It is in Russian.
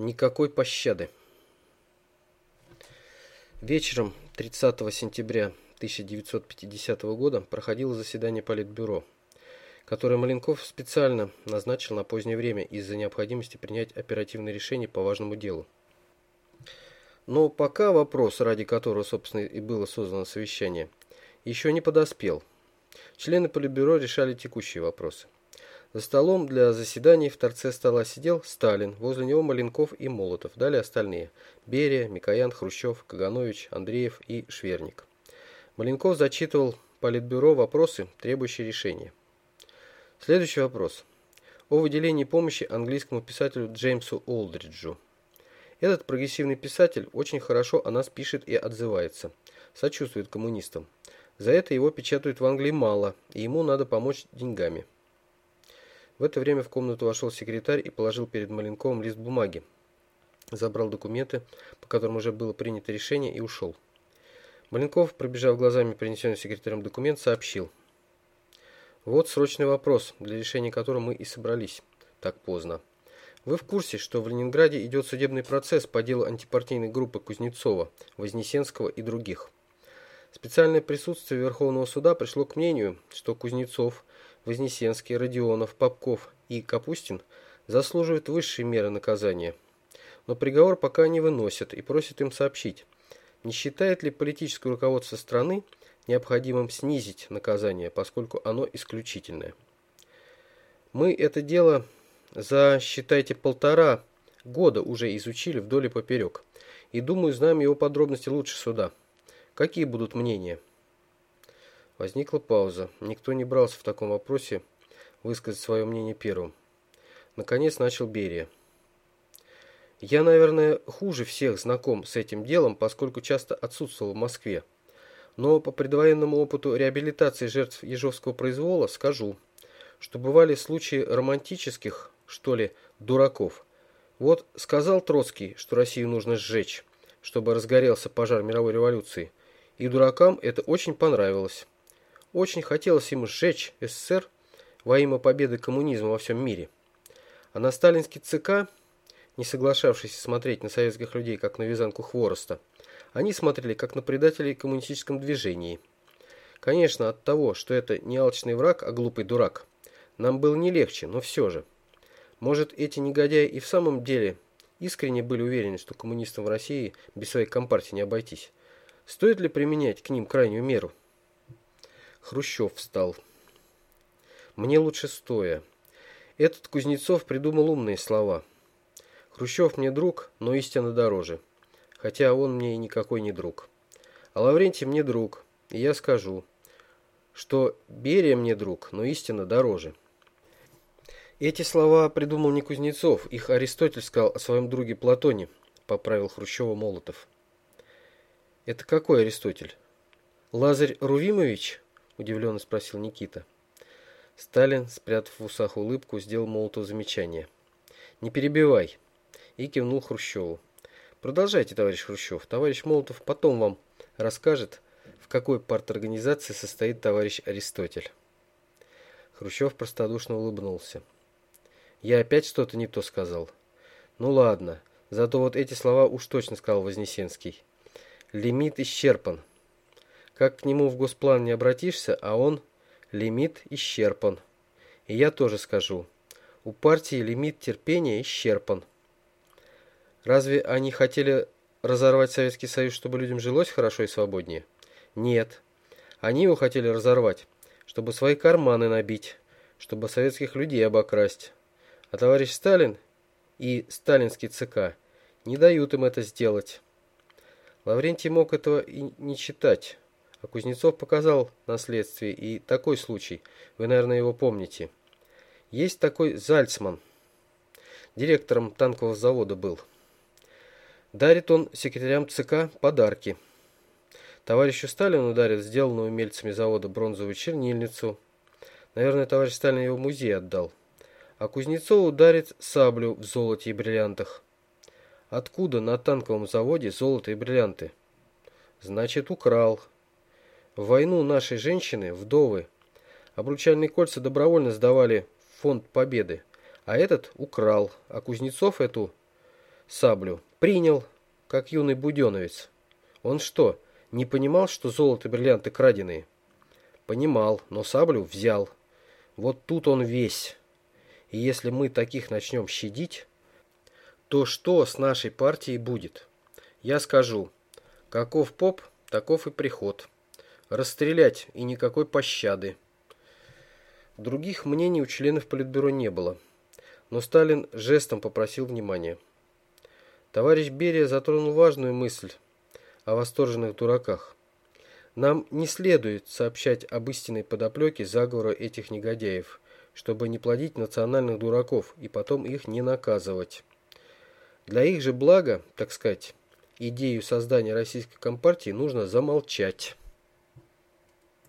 Никакой пощады. Вечером 30 сентября 1950 года проходило заседание Политбюро, которое Маленков специально назначил на позднее время из-за необходимости принять оперативное решение по важному делу. Но пока вопрос, ради которого, собственно, и было создано совещание, еще не подоспел. Члены Политбюро решали текущие вопросы. За столом для заседаний в торце стола сидел Сталин, возле него Маленков и Молотов, далее остальные – Берия, Микоян, Хрущев, Каганович, Андреев и Шверник. Маленков зачитывал Политбюро вопросы, требующие решения. Следующий вопрос. О выделении помощи английскому писателю Джеймсу Олдриджу. Этот прогрессивный писатель очень хорошо о нас пишет и отзывается, сочувствует коммунистам. За это его печатают в Англии мало, и ему надо помочь деньгами. В это время в комнату вошел секретарь и положил перед Маленковым лист бумаги. Забрал документы, по которым уже было принято решение, и ушел. Маленков, пробежав глазами принесенный секретарем документ, сообщил. Вот срочный вопрос, для решения которого мы и собрались. Так поздно. Вы в курсе, что в Ленинграде идет судебный процесс по делу антипартийной группы Кузнецова, Вознесенского и других. Специальное присутствие Верховного суда пришло к мнению, что Кузнецов – Вознесенский, Родионов, Попков и Капустин заслуживают высшей меры наказания. Но приговор пока не выносят и просят им сообщить, не считает ли политическое руководство страны необходимым снизить наказание, поскольку оно исключительное. Мы это дело за, считайте, полтора года уже изучили вдоль и поперек, и, думаю, знаем его подробности лучше суда. Какие будут мнения? Возникла пауза. Никто не брался в таком вопросе высказать свое мнение первым. Наконец начал Берия. Я, наверное, хуже всех знаком с этим делом, поскольку часто отсутствовал в Москве. Но по предвоенному опыту реабилитации жертв ежовского произвола скажу, что бывали случаи романтических, что ли, дураков. Вот сказал Троцкий, что Россию нужно сжечь, чтобы разгорелся пожар мировой революции, и дуракам это очень понравилось. Очень хотелось ему сжечь СССР во имя победы коммунизма во всем мире. А на сталинский ЦК, не соглашавшийся смотреть на советских людей как на вязанку хвороста, они смотрели как на предателей коммунистическом движении. Конечно, от того, что это не алчный враг, а глупый дурак, нам было не легче, но все же. Может, эти негодяи и в самом деле искренне были уверены, что коммунистам в России без своей компартии не обойтись. Стоит ли применять к ним крайнюю меру? Хрущев встал. Мне лучше стоя. Этот Кузнецов придумал умные слова. Хрущев мне друг, но истинно дороже. Хотя он мне и никакой не друг. А Лаврентий мне друг, и я скажу, что Берия мне друг, но истинно дороже. Эти слова придумал не Кузнецов, их Аристотель сказал о своем друге Платоне, поправил Хрущева Молотов. Это какой Аристотель? Лазарь Рувимович? Удивленно спросил Никита. Сталин, спрятав в усах улыбку, сделал Молотову замечание. «Не перебивай!» и кивнул Хрущеву. «Продолжайте, товарищ Хрущев. Товарищ Молотов потом вам расскажет, в какой парторганизации состоит товарищ Аристотель». Хрущев простодушно улыбнулся. «Я опять что-то не то сказал?» «Ну ладно, зато вот эти слова уж точно сказал Вознесенский. Лимит исчерпан. Как к нему в госплан не обратишься, а он лимит исчерпан. И я тоже скажу. У партии лимит терпения исчерпан. Разве они хотели разорвать Советский Союз, чтобы людям жилось хорошо и свободнее? Нет. Они его хотели разорвать, чтобы свои карманы набить, чтобы советских людей обокрасть. А товарищ Сталин и сталинский ЦК не дают им это сделать. Лаврентий мог этого и не читать. А Кузнецов показал на следствии и такой случай. Вы, наверное, его помните. Есть такой Зальцман. Директором танкового завода был. Дарит он секретарям ЦК подарки. Товарищу Сталину дарит сделанную умельцами завода бронзовую чернильницу. Наверное, товарищ Сталин его в музей отдал. А Кузнецову дарит саблю в золоте и бриллиантах. Откуда на танковом заводе золото и бриллианты? Значит, украл. В войну наши женщины, вдовы, обручальные кольца добровольно сдавали в фонд Победы, а этот украл, а Кузнецов эту саблю. Принял, как юный буденовец. Он что, не понимал, что золото и бриллианты краденые? Понимал, но саблю взял. Вот тут он весь. И если мы таких начнем щадить, то что с нашей партией будет? Я скажу, каков поп, таков и приход. Расстрелять и никакой пощады. Других мнений у членов Политбюро не было. Но Сталин жестом попросил внимания. Товарищ Берия затронул важную мысль о восторженных дураках. Нам не следует сообщать об истинной подоплеке заговора этих негодяев, чтобы не плодить национальных дураков и потом их не наказывать. Для их же блага, так сказать, идею создания российской компартии нужно замолчать.